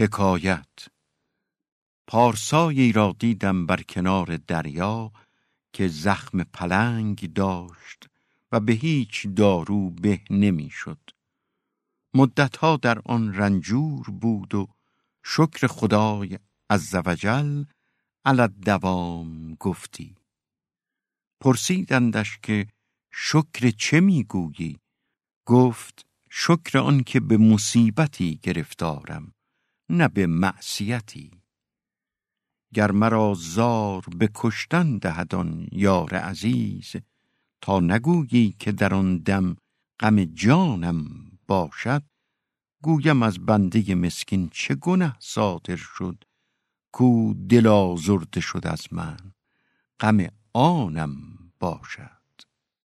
حکایت. پارسایی را دیدم بر کنار دریا که زخم پلنگ داشت و به هیچ دارو به نمی‌شد. مدتها در آن رنجور بود و شکر خدای عزوجل علت دوام گفتی. پرسیدندش که شکر چه می‌گویی؟ گفت شکر آن که به مصیبتی گرفتارم. نه به معصیتی. گر مرا زار به کشتن دهدان یار عزیز تا نگویی که در آن دم غم جانم باشد گویم از بنده مسکین چه گنه صادر شد کو دل آزرده شد از من غم آنم باشد.